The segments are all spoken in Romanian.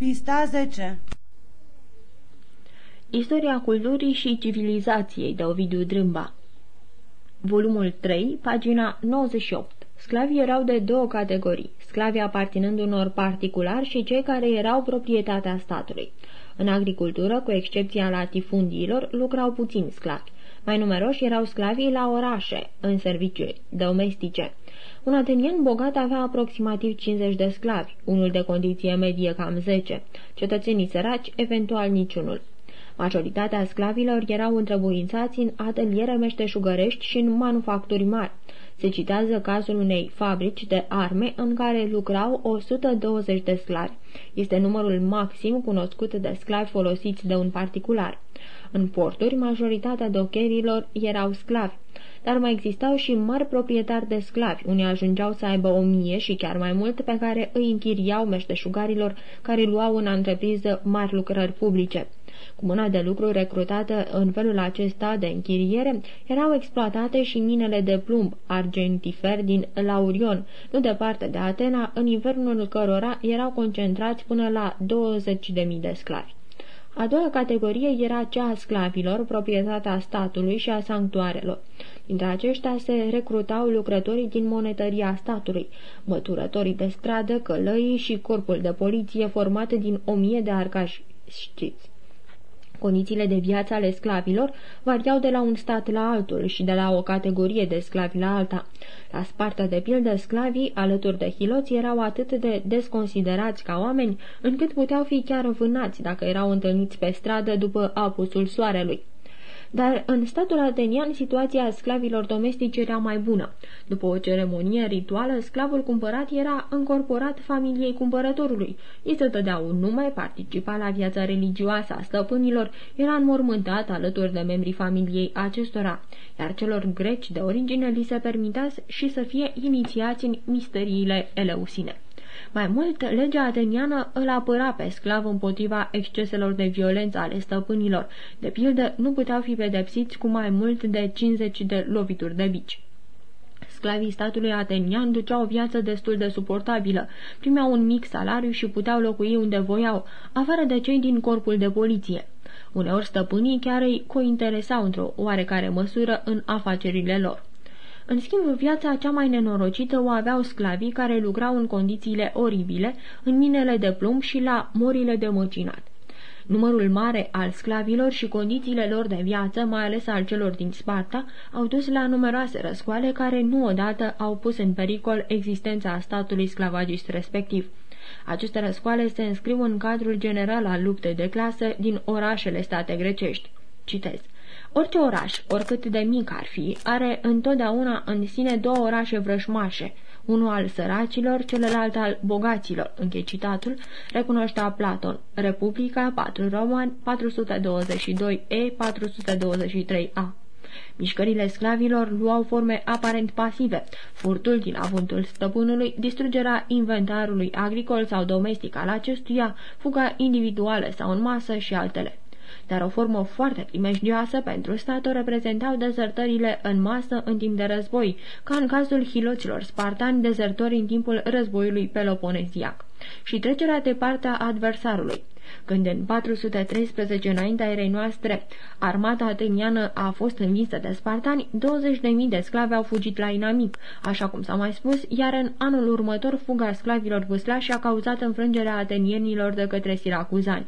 Pista 10 Istoria culturii și civilizației de Ovidiu Drâmba Volumul 3, pagina 98 Sclavii erau de două categorii, sclavii aparținând unor particulari și cei care erau proprietatea statului. În agricultură, cu excepția latifundiilor, lucrau puțini sclavi. Mai numeroși erau sclavii la orașe, în serviciuri domestice. Un atenian bogat avea aproximativ 50 de sclavi, unul de condiție medie cam 10, cetățenii săraci eventual niciunul. Majoritatea sclavilor erau întrebuințați în ateliere meșteșugărești și în manufacturi mari. Se citează cazul unei fabrici de arme în care lucrau 120 de sclavi. Este numărul maxim cunoscut de sclavi folosiți de un particular. În porturi, majoritatea docherilor erau sclavi, dar mai existau și mari proprietari de sclavi, unii ajungeau să aibă o mie și chiar mai mult, pe care îi închiriau meșteșugarilor care luau în întrepriză mari lucrări publice. Cu mâna de lucru recrutată în felul acesta de închiriere, erau exploatate și minele de plumb, argentifer din Laurion, nu departe de Atena, în invernul cărora erau concentrați până la 20.000 de sclavi. A doua categorie era cea a sclavilor, proprietatea statului și a sanctuarelor. Dintre aceștia se recrutau lucrătorii din monetăria statului, măturătorii de stradă, călăii și corpul de poliție format din o mie de arcași știți. Condițiile de viață ale sclavilor variau de la un stat la altul și de la o categorie de sclavi la alta. La Sparta, de pildă, sclavii, alături de hiloți, erau atât de desconsiderați ca oameni, încât puteau fi chiar vânați dacă erau întâlniți pe stradă după apusul soarelui. Dar în statul atenian situația sclavilor domestici era mai bună. După o ceremonie rituală, sclavul cumpărat era încorporat familiei cumpărătorului. Îi se dădea un nume, participa la viața religioasă a stăpânilor, era înmormântat alături de membrii familiei acestora, iar celor greci de origine li se permitea și să fie inițiați în misteriile eleusine. Mai mult, legea ateniană îl apăra pe sclav împotriva exceselor de violență ale stăpânilor. De pildă, nu puteau fi pedepsiți cu mai mult de 50 de lovituri de bici. Sclavii statului atenian duceau o viață destul de suportabilă, primeau un mic salariu și puteau locui unde voiau, afară de cei din corpul de poliție. Uneori stăpânii chiar îi cointeresau într-o oarecare măsură în afacerile lor. În schimb, viața cea mai nenorocită o aveau sclavii care lucrau în condițiile oribile, în minele de plumb și la morile de măcinat. Numărul mare al sclavilor și condițiile lor de viață, mai ales al celor din Sparta, au dus la numeroase răscoale care nu odată au pus în pericol existența statului sclavagist respectiv. Aceste răscoale se înscriu în cadrul general al luptei de clasă din orașele state grecești. Citez. Orice oraș, oricât de mic ar fi, are întotdeauna în sine două orașe vrășmașe, unul al săracilor, celălalt al bogaților, închei citatul, recunoștea Platon, Republica 4 Roman 422e 423a. Mișcările sclavilor luau forme aparent pasive, furtul din avuntul stăpânului, distrugerea inventarului agricol sau domestic al acestuia, fuga individuală sau în masă și altele dar o formă foarte primejdioasă pentru stat o reprezentau dezertările în masă în timp de război, ca în cazul hiloților spartani dezertori în timpul războiului peloponeziac, și trecerea de partea adversarului. Când în 413 înaintea erei noastre armata ateniană a fost învinsă de spartani, 20.000 de sclavi au fugit la inamic, așa cum s-a mai spus, iar în anul următor fuga sclavilor vâslași a cauzat înfrângerea atenienilor de către siracuzani.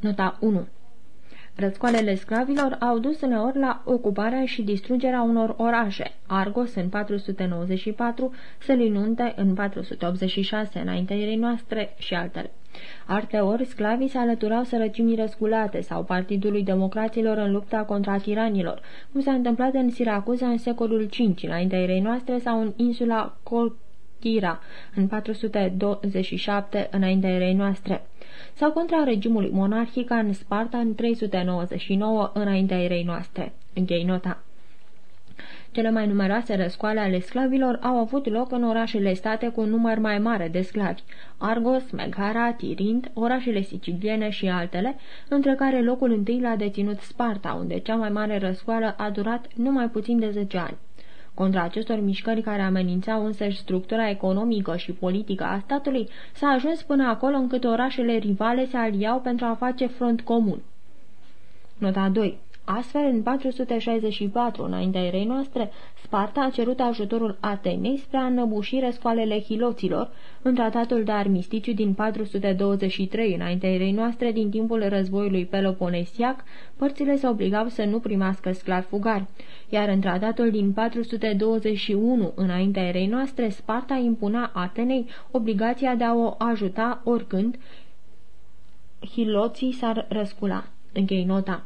Nota 1 Răscoalele sclavilor au dus uneori la ocuparea și distrugerea unor orașe, Argos în 494, Selinunte în 486 înaintea noastre și altele. ori sclavii se alăturau sărăcimii răsculate sau Partidului Democraților în lupta contra tiranilor, cum s-a întâmplat în Siracuza în secolul V înaintea erei noastre sau în insula Colchira în 427 înaintea erei noastre sau contra regimului monarhic în Sparta în 399 înaintea erei noastre. Închei nota. Cele mai numeroase răscoale ale sclavilor au avut loc în orașele state cu un număr mai mare de sclavi, Argos, Megara, Tirint, orașele siciliene și altele, între care locul întâi l-a deținut Sparta, unde cea mai mare răscoală a durat numai puțin de 10 ani. Contra acestor mișcări care amenințau însăși structura economică și politică a statului, s-a ajuns până acolo încât orașele rivale se aliau pentru a face front comun. Nota 2. Astfel, în 464, înaintea erei noastre, Sparta a cerut ajutorul Atenei spre a înăbuși răscoalele hiloților, în tratatul de armisticiu din 423, înaintea erei noastre, din timpul războiului Peloponesiac, părțile se obligau să nu primească sclavi fugari, iar în tratatul din 421, înaintea erei noastre, Sparta impunea Atenei obligația de a o ajuta oricând hiloții s-ar răscula. Închei nota.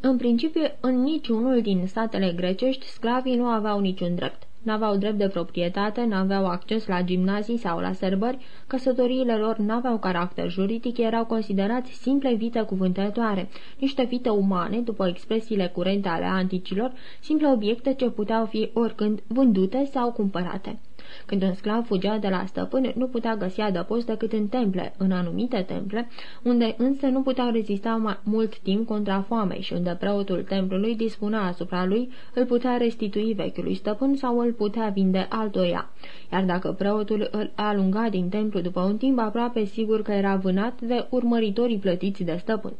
În principiu, în niciunul din statele grecești, sclavii nu aveau niciun drept. N-aveau drept de proprietate, n-aveau acces la gimnazii sau la sărbări, căsătoriile lor n-aveau caracter juridic, erau considerați simple vite cuvântătoare, niște vite umane, după expresiile curente ale anticilor, simple obiecte ce puteau fi oricând vândute sau cumpărate. Când un sclav fugea de la stăpân, nu putea găsi adăpost decât în temple, în anumite temple, unde însă nu puteau rezista mai mult timp contra foamei și unde preotul templului dispunea asupra lui, îl putea restitui vechiului stăpân sau îl putea vinde altoia. Iar dacă preotul îl alunga din templu după un timp, aproape sigur că era vânat de urmăritorii plătiți de stăpân.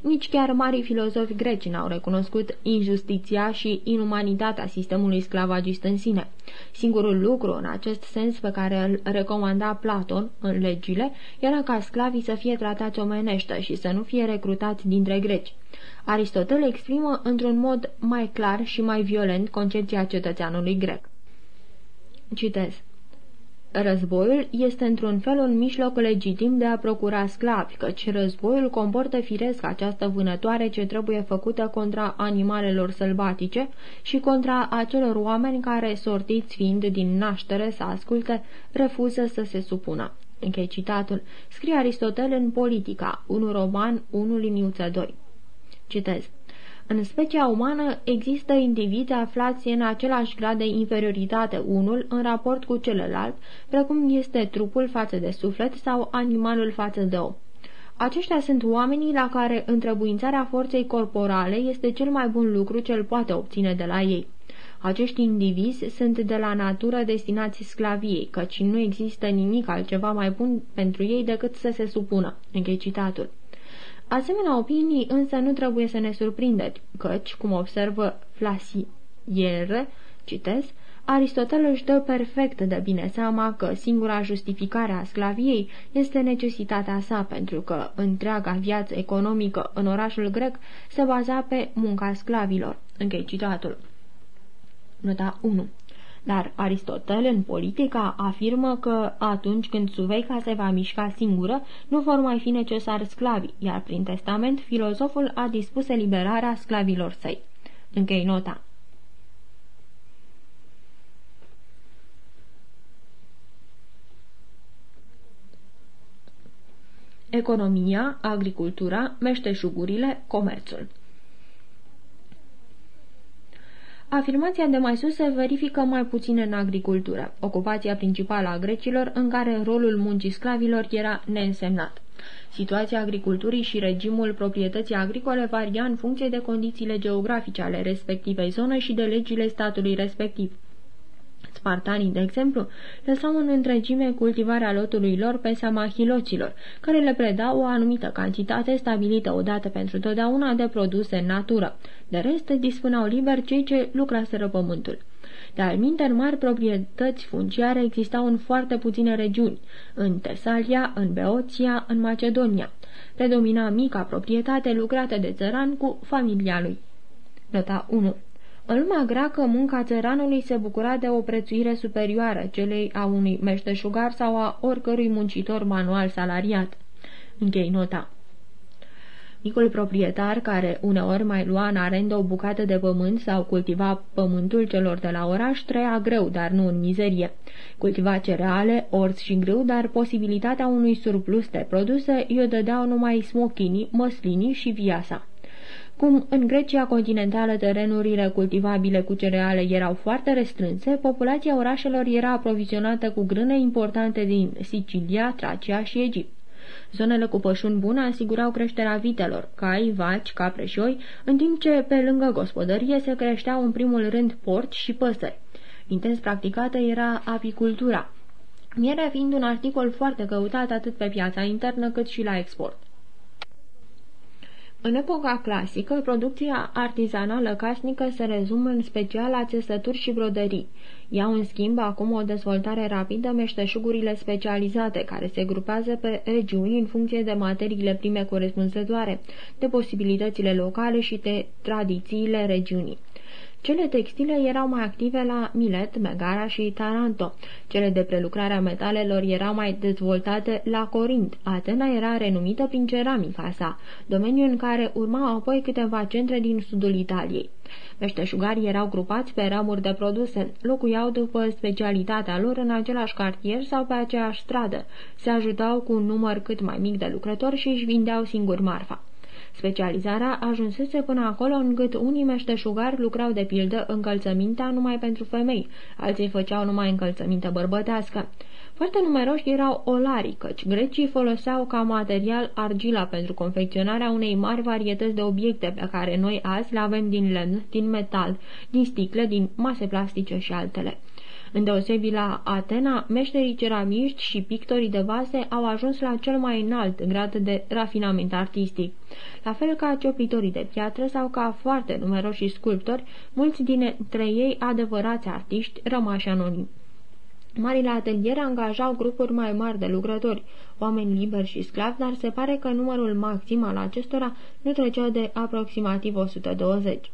Nici chiar marii filozofi greci n-au recunoscut injustiția și inumanitatea sistemului sclavagist în sine. Singurul lucru în acest sens pe care îl recomanda Platon în legile era ca sclavii să fie tratați omenește și să nu fie recrutați dintre greci. Aristotel exprimă într-un mod mai clar și mai violent concepția cetățeanului grec. Citez. Războiul este într-un fel un mijloc legitim de a procura sclavi, căci războiul comportă firesc această vânătoare ce trebuie făcută contra animalelor sălbatice și contra acelor oameni care, sortiți fiind din naștere să asculte, refuză să se supună. Închei citatul. Scrie Aristotel în Politica, 1 roman 1 liniuță 2. Citez. În specia umană există indivizi aflați în același grad de inferioritate unul în raport cu celălalt, precum este trupul față de suflet sau animalul față de om. Aceștia sunt oamenii la care întrebuințarea forței corporale este cel mai bun lucru ce îl poate obține de la ei. Acești indivizi sunt de la natură destinați sclaviei, căci nu există nimic altceva mai bun pentru ei decât să se supună. Închei citatul. Asemenea opinii însă nu trebuie să ne surprindeți, căci, cum observă Flasiere, citesc, Aristotel își dă perfect de bine seama că singura justificare a sclaviei este necesitatea sa, pentru că întreaga viață economică în orașul grec se baza pe munca sclavilor. Închei citatul. Nota 1 dar Aristotel, în politica, afirmă că atunci când Suveica se va mișca singură, nu vor mai fi necesari sclavi, iar prin testament filozoful a dispus eliberarea sclavilor săi. Închei nota. Economia, agricultura, meșteșugurile, comerțul Afirmația de mai sus se verifică mai puțin în agricultură, ocupația principală a grecilor în care rolul muncii sclavilor era neînsemnat. Situația agriculturii și regimul proprietății agricole varia în funcție de condițiile geografice ale respectivei zone și de legile statului respectiv. Spartanii, de exemplu, lăsau în întregime cultivarea lotului lor pe seama hiloților, care le predau o anumită cantitate stabilită odată pentru totdeauna de produse în natură. De rest, dispuneau liber cei ce lucraseră pământul. De alminter mari proprietăți funciare existau în foarte puține regiuni, în Tesalia, în Beoția, în Macedonia. Predomina mica proprietate lucrată de țăran cu familia lui. Nota 1 în lumea greacă, munca țăranului se bucura de o prețuire superioară celei a unui meșteșugar sau a oricărui muncitor manual salariat. Închei nota. Micul proprietar, care uneori mai lua în arendă o bucată de pământ sau cultiva pământul celor de la oraș, trăia greu, dar nu în mizerie. Cultiva cereale, orz și grâu, dar posibilitatea unui surplus de produse i-o dădeau numai smochinii, măslinii și viasa. Cum în Grecia continentală terenurile cultivabile cu cereale erau foarte restrânse, populația orașelor era aprovizionată cu grâne importante din Sicilia, Tracia și Egipt. Zonele cu pășuni bune asigurau creșterea vitelor, cai, vaci, capre și oi, în timp ce pe lângă gospodărie se creșteau în primul rând porci și păsări. Intens practicată era apicultura, mierea fiind un articol foarte căutat atât pe piața internă cât și la export. În epoca clasică, producția artizanală casnică se rezumă în special la țesături și brodării. Iau în schimb acum o dezvoltare rapidă meșteșugurile specializate, care se grupează pe regiuni în funcție de materiile prime corespunzătoare, de posibilitățile locale și de tradițiile regiunii. Cele textile erau mai active la Milet, Megara și Taranto. Cele de prelucrare a metalelor erau mai dezvoltate la Corint. Atena era renumită prin ceramica sa, domeniu în care urmau apoi câteva centre din sudul Italiei. Meșteșugarii erau grupați pe ramuri de produse, locuiau după specialitatea lor în același cartier sau pe aceeași stradă, se ajutau cu un număr cât mai mic de lucrători și își vindeau singuri marfa. Specializarea ajunsese până acolo încât unii meșteșugari lucrau de pildă încălțămintea numai pentru femei, alții făceau numai încălțăminte bărbătească. Foarte numeroși erau olarii, căci grecii foloseau ca material argila pentru confecționarea unei mari varietăți de obiecte pe care noi azi le avem din lemn, din metal, din sticle, din mase plastice și altele. Îndeosebi la Atena, meșterii ceramiști și pictorii de vase au ajuns la cel mai înalt grad de rafinament artistic. La fel ca cioplitorii de piatră sau ca foarte numeroși sculptori, mulți dintre ei adevărați artiști rămași anonimi. Marile ateliere angajau grupuri mai mari de lucrători, oameni liberi și sclavi, dar se pare că numărul maxim al acestora nu trecea de aproximativ 120.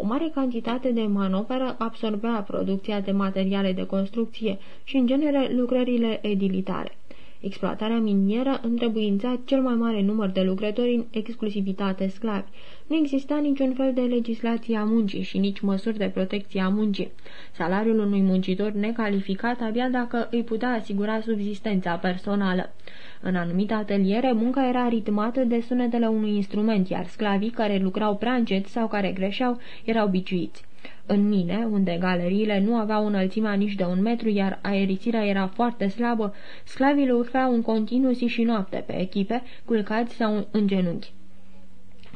O mare cantitate de manoperă absorbea producția de materiale de construcție și, în genere, lucrările edilitare. Exploatarea minieră întrebuința cel mai mare număr de lucrători în exclusivitate sclavi. Nu exista niciun fel de legislație a muncii și nici măsuri de protecție a muncii. Salariul unui muncitor necalificat abia dacă îi putea asigura subzistența personală. În anumite ateliere, munca era ritmată de sunetele unui instrument, iar sclavii care lucrau prea încet sau care greșeau erau biciuiți. În mine, unde galeriile nu aveau înălțimea nici de un metru, iar aerisirea era foarte slabă, sclavii lucrau în continuu zi și noapte pe echipe, culcați sau în genunchi.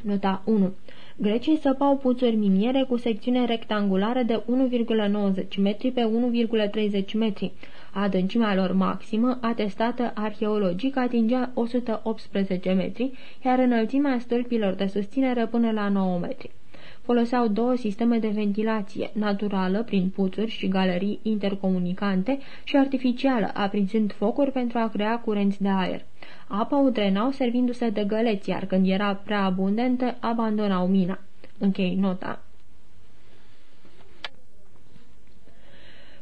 Nota 1 Grecii săpau puțuri miniere cu secțiune rectangulară de 1,90 metri pe 1,30 metri. Adâncimea lor maximă, atestată arheologic, atingea 118 metri, iar înălțimea stâlpilor de susținere până la 9 metri foloseau două sisteme de ventilație, naturală, prin puțuri și galerii intercomunicante, și artificială, aprinzând focuri pentru a crea curenți de aer. Apa o drenau servindu-se de găleți, iar când era prea abundentă, abandonau mina. Închei nota.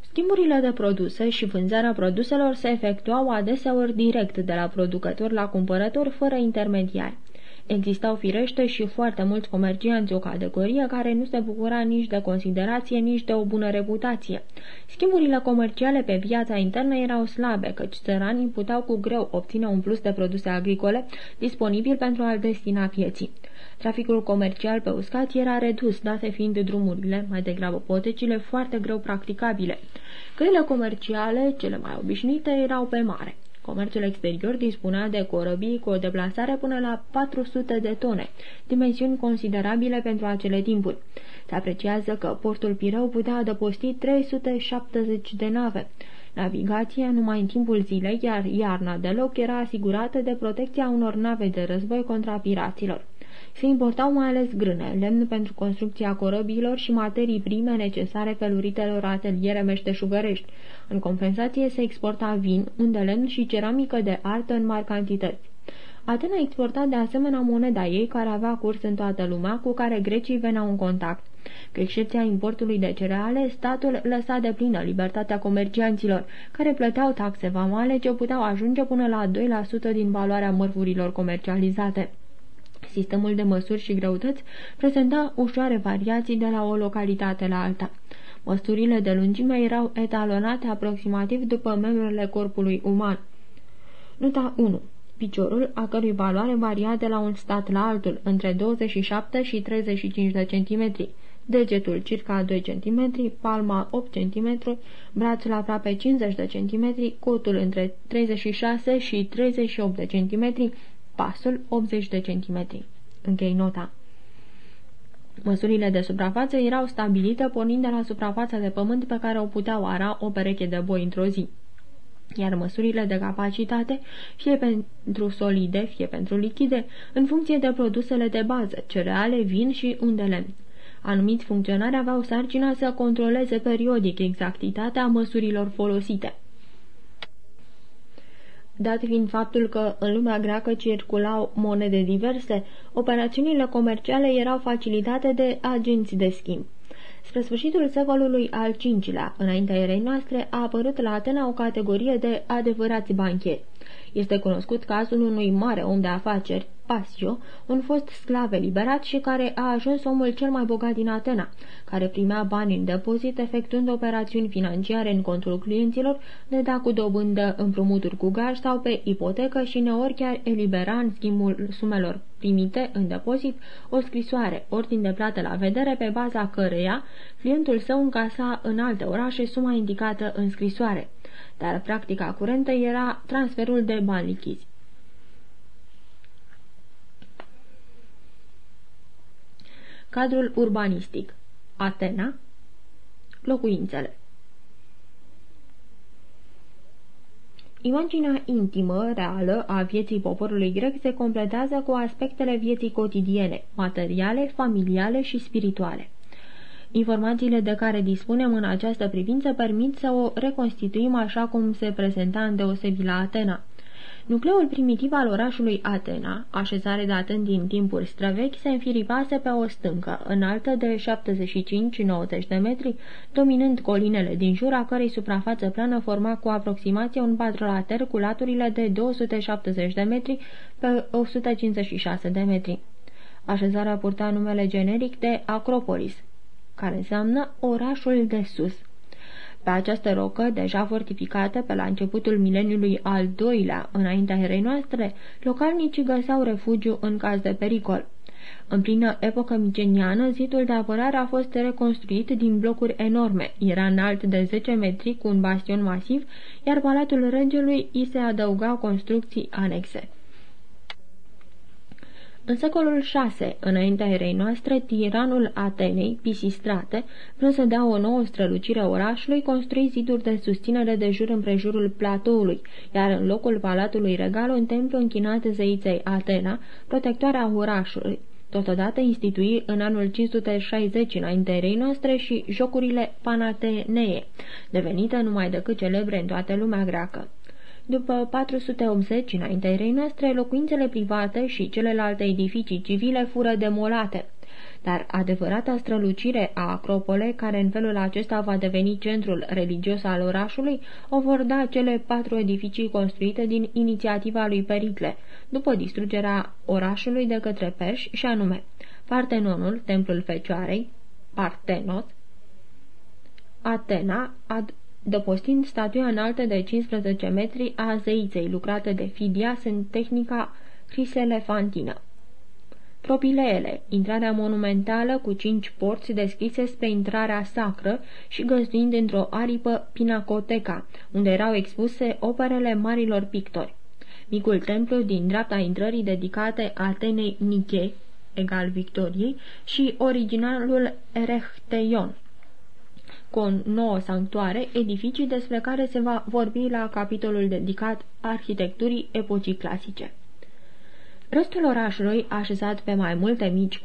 Schimburile de produse și vânzarea produselor se efectuau adeseori direct de la producător la cumpărător, fără intermediari. Existau firește și foarte mulți comercianți, o categorie care nu se bucura nici de considerație, nici de o bună reputație. Schimburile comerciale pe piața internă erau slabe, căci țăranii puteau cu greu obține un plus de produse agricole disponibil pentru a-l destina pieții. Traficul comercial pe uscat era redus, date fiind drumurile, mai degrabă potecile, foarte greu practicabile. Căile comerciale, cele mai obișnuite, erau pe mare. Comerțul exterior dispunea de corăbii cu o deplasare până la 400 de tone, dimensiuni considerabile pentru acele timpuri. Se apreciază că portul Pireu putea adăposti 370 de nave. Navigația numai în timpul zilei, iar iarna deloc era asigurată de protecția unor nave de război contra piraților. Se importau mai ales grâne, lemn pentru construcția corăbilor și materii prime necesare feluritelor ateliere meșteșugărești. În compensație se exporta vin, un de lemn și ceramică de artă în mari cantități. Atena exporta de asemenea moneda ei, care avea curs în toată lumea, cu care grecii veneau în contact. Cu excepția importului de cereale, statul lăsa de plină libertatea comercianților, care plăteau taxe vamale ce puteau ajunge până la 2% din valoarea mărfurilor comercializate. Sistemul de măsuri și greutăți prezenta ușoare variații de la o localitate la alta. Măsurile de lungime erau etalonate aproximativ după membrele corpului uman. Nota 1 piciorul, a cărui valoare varia de la un stat la altul, între 27 și 35 de centimetri. degetul circa 2 cm, palma 8 cm, brațul aproape 50 de cm, cotul între 36 și 38 de cm, pasul 80 de cm. Închei nota. Măsurile de suprafață erau stabilite pornind de la suprafața de pământ pe care o puteau ara o pereche de boi într-o zi iar măsurile de capacitate, fie pentru solide, fie pentru lichide, în funcție de produsele de bază, cereale, vin și unde lemn. Anumiți funcționari aveau sarcina să controleze periodic exactitatea măsurilor folosite. Dat fiind faptul că în lumea greacă circulau monede diverse, operațiunile comerciale erau facilitate de agenți de schimb. Spre sfârșitul secolului al V-lea, înaintea erei noastre, a apărut la Atena o categorie de adevărați bancheri. Este cunoscut cazul unui mare om de afaceri, Pasio, un fost sclav eliberat și care a ajuns omul cel mai bogat din Atena, care primea bani în depozit efectuând operațiuni financiare în control clienților, le da cu dobândă împrumuturi cu gaj sau pe ipotecă și neori chiar elibera în schimbul sumelor primite în depozit o scrisoare, ordin de plată la vedere pe baza căreia clientul său încasa în alte orașe suma indicată în scrisoare dar practica curentă era transferul de bani lichizi. Cadrul urbanistic Atena Locuințele Imaginea intimă, reală, a vieții poporului grec se completează cu aspectele vieții cotidiene, materiale, familiale și spirituale. Informațiile de care dispunem în această privință permit să o reconstituim așa cum se prezenta în deosebi la Atena. Nucleul primitiv al orașului Atena, așezare datând din timpuri străvechi, se înfiripase pe o stâncă, înaltă de 75-90 de metri, dominând colinele din jur, a cărei suprafață plană forma cu aproximație un patrolater cu laturile de 270 de metri pe 156 de metri. Așezarea purta numele generic de Acropolis, care înseamnă orașul de sus. Pe această rocă, deja fortificată pe la începutul mileniului al doilea, înaintea erei noastre, localnicii găseau refugiu în caz de pericol. În plină epocă miceniană, zidul de apărare a fost reconstruit din blocuri enorme. Era înalt de 10 metri cu un bastion masiv, iar palatul regelui îi se adăugau construcții anexe. În secolul VI, înaintea erei noastre, tiranul Atenei, Pisistrate, vrând să dea o nouă strălucire orașului, construi ziduri de susținere de jur împrejurul platoului, iar în locul palatului regal un templu închinat zeiței Atena, protectoarea orașului. Totodată institui în anul 560 înaintea erei noastre și jocurile Panatenee, devenite numai decât celebre în toată lumea greacă. După 480 înaintea erei noastre, locuințele private și celelalte edificii civile fură demolate. Dar adevărata strălucire a Acropole, care în felul acesta va deveni centrul religios al orașului, o vor da cele patru edificii construite din inițiativa lui Pericle, după distrugerea orașului de către perși, și anume Partenonul, templul Fecioarei, Partenos, Atena, ad dăpostind statuia înaltă de 15 metri a zeiței lucrată de Fidias în tehnica criselefantină. Propileele, intrarea monumentală cu cinci porți deschise spre intrarea sacră și găzduind într-o aripă pinacoteca, unde erau expuse operele marilor pictori. Micul templu din dreapta intrării dedicate Atenei Niche, egal Victoriei, și originalul Erechteion, cu o nouă sanctuare, edificii despre care se va vorbi la capitolul dedicat arhitecturii epocii clasice. Restul orașului, așezat pe mai multe mici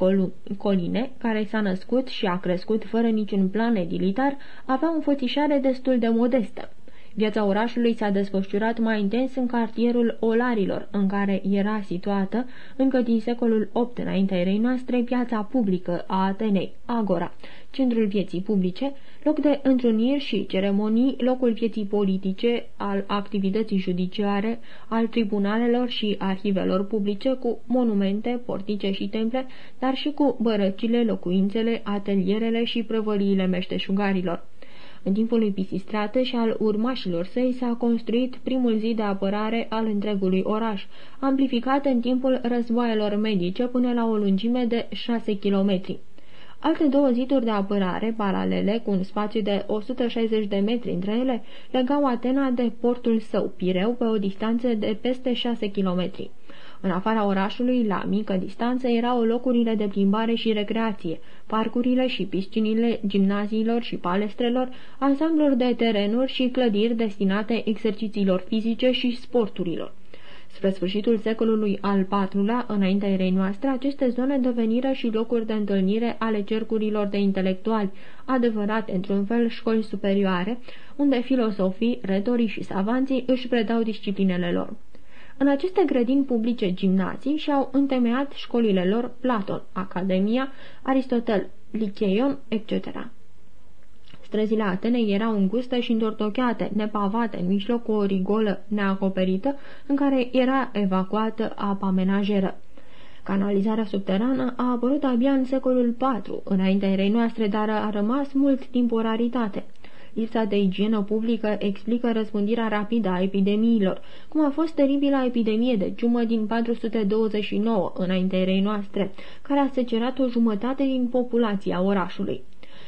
coline, care s-a născut și a crescut fără niciun plan edilitar, avea o înfățișare destul de modestă. Viața orașului s-a desfășurat mai intens în cartierul Olarilor, în care era situată, încă din secolul VIII înaintea erei noastre, piața publică a Atenei, Agora, centrul vieții publice, loc de întruniri și ceremonii, locul vieții politice, al activității judiciare, al tribunalelor și arhivelor publice cu monumente, portice și temple, dar și cu bărăcile, locuințele, atelierele și prăvăliile meșteșugarilor. În timpul lui Pisistrate și al urmașilor săi s-a construit primul zid de apărare al întregului oraș, amplificat în timpul războaielor medice până la o lungime de șase kilometri. Alte două ziduri de apărare, paralele, cu un spațiu de 160 de metri între ele, legau Atena de portul său, Pireu, pe o distanță de peste 6 kilometri. În afara orașului, la mică distanță, erau locurile de plimbare și recreație, parcurile și piscinile gimnaziilor și palestrelor, ansambluri de terenuri și clădiri destinate exercițiilor fizice și sporturilor. Spre sfârșitul secolului al IV-lea, înaintea erei noastre, aceste zone deveniră și locuri de întâlnire ale cercurilor de intelectuali, adevărate într-un fel școli superioare, unde filosofii, retorii și savanții își predau disciplinele lor. În aceste grădini publice gimnazii și-au întemeiat școlile lor Platon, Academia, Aristotel, Licheion, etc. Străzile Atenei erau înguste și întortocheate, nepavate, în mijloc cu o rigolă neacoperită, în care era evacuată apa menajeră. Canalizarea subterană a apărut abia în secolul IV, înaintea erei noastre, dar a rămas mult timp o raritate. Lipsa de igienă publică explică răspândirea rapidă a epidemiilor, cum a fost teribila epidemie de ciumă din 429, înaintea erei noastre, care a secerat o jumătate din populația orașului.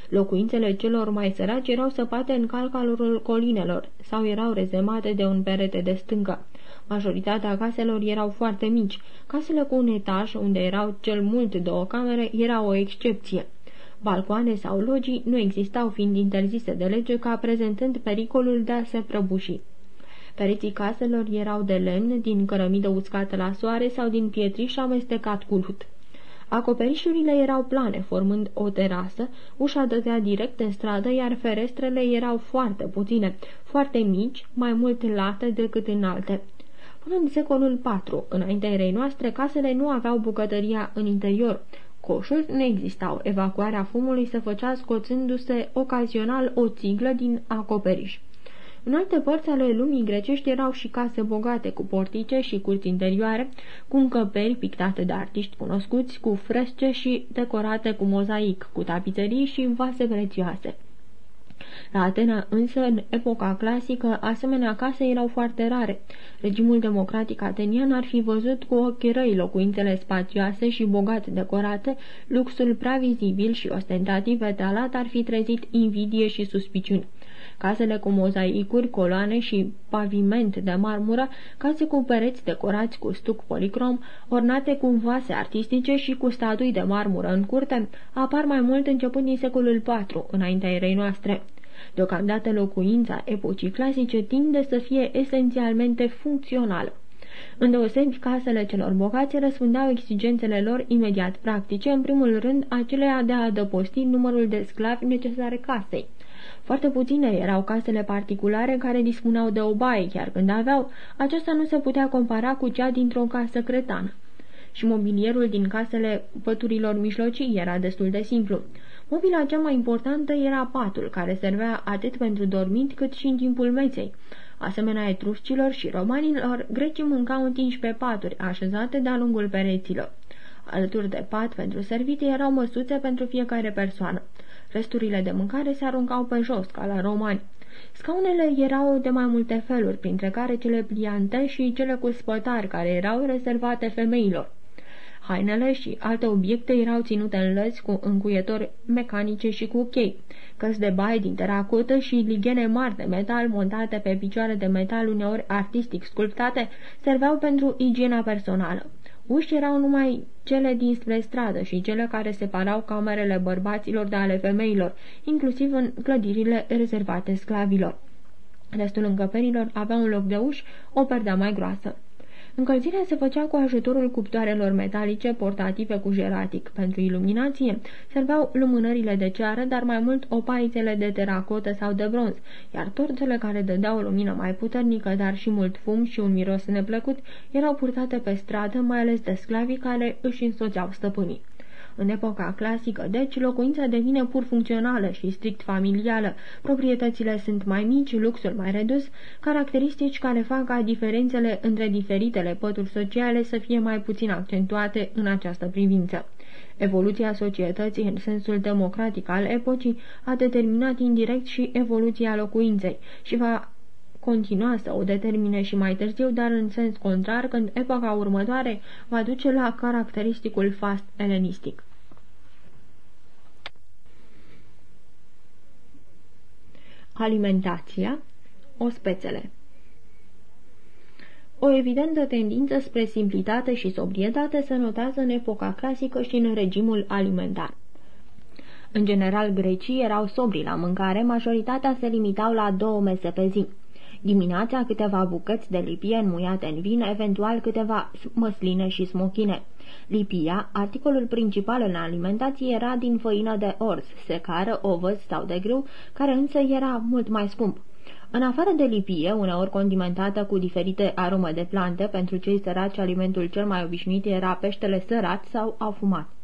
Locuințele celor mai săraci erau săpate în calcalul colinelor sau erau rezemate de un perete de stâncă. Majoritatea caselor erau foarte mici. Casele cu un etaj, unde erau cel mult două camere, era o excepție. Balcoane sau logii nu existau fiind interzise de lege ca prezentând pericolul de a se prăbuși. Pereții caselor erau de lemn, din cărămidă uscată la soare sau din pietriș amestecat cu lut. Acoperișurile erau plane, formând o terasă, ușa dădea direct în stradă, iar ferestrele erau foarte puține, foarte mici, mai mult late decât înalte. Până în secolul IV, înaintea erei noastre, casele nu aveau bucătăria în interior. Coșuri nu existau, evacuarea fumului se făcea scoțându-se ocazional o țiglă din acoperiș. În alte părți ale lumii grecești erau și case bogate, cu portice și curți interioare, cu încăperi pictate de artiști cunoscuți, cu fresce și decorate cu mozaic, cu tapizerii și vase prețioase. La Atena însă, în epoca clasică, asemenea case erau foarte rare. Regimul democratic atenian ar fi văzut cu ochii răi locuințele spațioase și bogat decorate, luxul prea vizibil și ostentativ etalat ar fi trezit invidie și suspiciuni casele cu mozaicuri, coloane și paviment de marmură, case cu pereți decorați cu stuc policrom, ornate cu vase artistice și cu statui de marmură în curte, apar mai mult începând din secolul IV, înaintea erei noastre. Deocamdată locuința epocii clasice tinde să fie esențialmente funcțională. Îndeosebi, casele celor bogați răspundeau exigențele lor imediat practice, în primul rând acelea de a adăposti numărul de sclavi necesare casei. Foarte puține erau casele particulare care dispuneau de o baie, chiar când aveau, aceasta nu se putea compara cu cea dintr-o casă cretană. Și mobilierul din casele păturilor mijlocii era destul de simplu. Mobila cea mai importantă era patul, care servea atât pentru dormit cât și în timpul meței. Asemenea etruscilor și romanilor, grecii mâncau întinși pe paturi, așezate de-a lungul pereților. Alături de pat pentru servite erau măsuțe pentru fiecare persoană. Resturile de mâncare se aruncau pe jos, ca la romani. Scaunele erau de mai multe feluri, printre care cele pliante și cele cu spătari, care erau rezervate femeilor. Hainele și alte obiecte erau ținute în lăzi cu încuietori mecanice și cu chei, căs de baie din teracotă și lighene mari de metal montate pe picioare de metal uneori artistic sculptate serveau pentru igiena personală. Uși erau numai cele dinspre stradă și cele care separau camerele bărbaților de ale femeilor, inclusiv în clădirile rezervate sclavilor. Restul încăperilor avea un loc de uși, o perdea mai groasă. Încălzirea se făcea cu ajutorul cuptoarelor metalice portative cu jeratic. Pentru iluminație serveau lumânările de ceară, dar mai mult opaițele de teracotă sau de bronz, iar torțele care dădeau o lumină mai puternică, dar și mult fum și un miros neplăcut, erau purtate pe stradă, mai ales de sclavii care își însoțeau stăpânii. În epoca clasică, deci, locuința devine pur funcțională și strict familială, proprietățile sunt mai mici, luxul mai redus, caracteristici care fac ca diferențele între diferitele pături sociale să fie mai puțin accentuate în această privință. Evoluția societății în sensul democratic al epocii a determinat indirect și evoluția locuinței și va continua să o determine și mai târziu, dar în sens contrar, când epoca următoare va duce la caracteristicul fast elenistic. Alimentația, ospețele o evidentă tendință spre simplitate și sobrietate se notează în epoca clasică și în regimul alimentar. În general, grecii erau sobri la mâncare, majoritatea se limitau la două mese pe zi. Dimineața câteva bucăți de lipie înmuiate în vin, eventual câteva măsline și smochine. Lipia, articolul principal în alimentație, era din făină de orz, secară, ovăz sau de grâu, care însă era mult mai scump. În afară de lipie, uneori condimentată cu diferite arome de plante, pentru cei săraci alimentul cel mai obișnuit era peștele sărat sau afumat.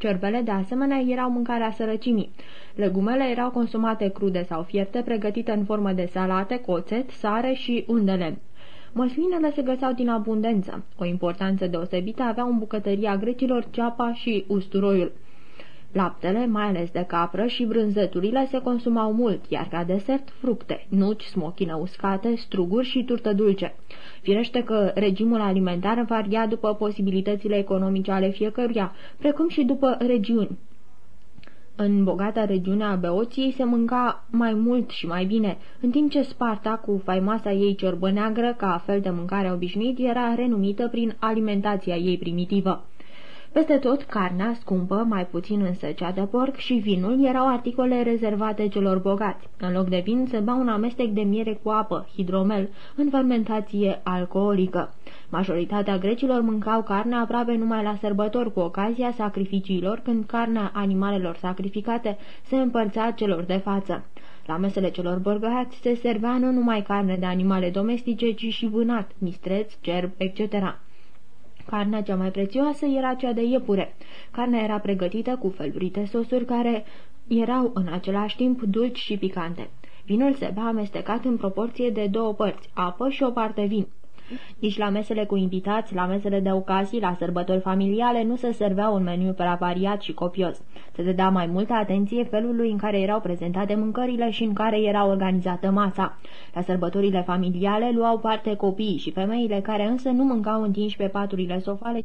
Ciorbele, de asemenea, erau mâncarea sărăcimii. Legumele erau consumate crude sau fierte, pregătite în formă de salate, coțet, sare și undele. Măslinele se găseau din abundență. O importanță deosebită aveau în bucătăria grecilor ceapa și usturoiul. Laptele, mai ales de capră, și brânzeturile se consumau mult, iar ca desert fructe, nuci, smochină uscate, struguri și turtă dulce. Firește că regimul alimentar varia după posibilitățile economice ale fiecăruia, precum și după regiuni. În bogata regiune a Beoției se mânca mai mult și mai bine, în timp ce Sparta, cu faimoasa ei ciorbă neagră, ca fel de mâncare obișnuit, era renumită prin alimentația ei primitivă. Peste tot, carnea scumpă, mai puțin însă cea de porc și vinul erau articole rezervate celor bogați. În loc de vin se bea un amestec de miere cu apă, hidromel, în fermentație alcoolică. Majoritatea grecilor mâncau carne aproape numai la sărbători cu ocazia sacrificiilor, când carnea animalelor sacrificate se împărțea celor de față. La mesele celor bogați se servea nu numai carne de animale domestice, ci și vânat, mistreț, cerb, etc. Carnea cea mai prețioasă era cea de iepure. Carnea era pregătită cu felurite sosuri care erau în același timp dulci și picante. Vinul se bea amestecat în proporție de două părți, apă și o parte vin. Nici la mesele cu invitați, la mesele de ocazii, la sărbători familiale nu se servea un meniu prea variat și copios. Se dădea mai multă atenție felului în care erau prezentate mâncările și în care era organizată masa. La sărbătorile familiale luau parte copiii și femeile care însă nu mâncau întinși pe paturile sofale,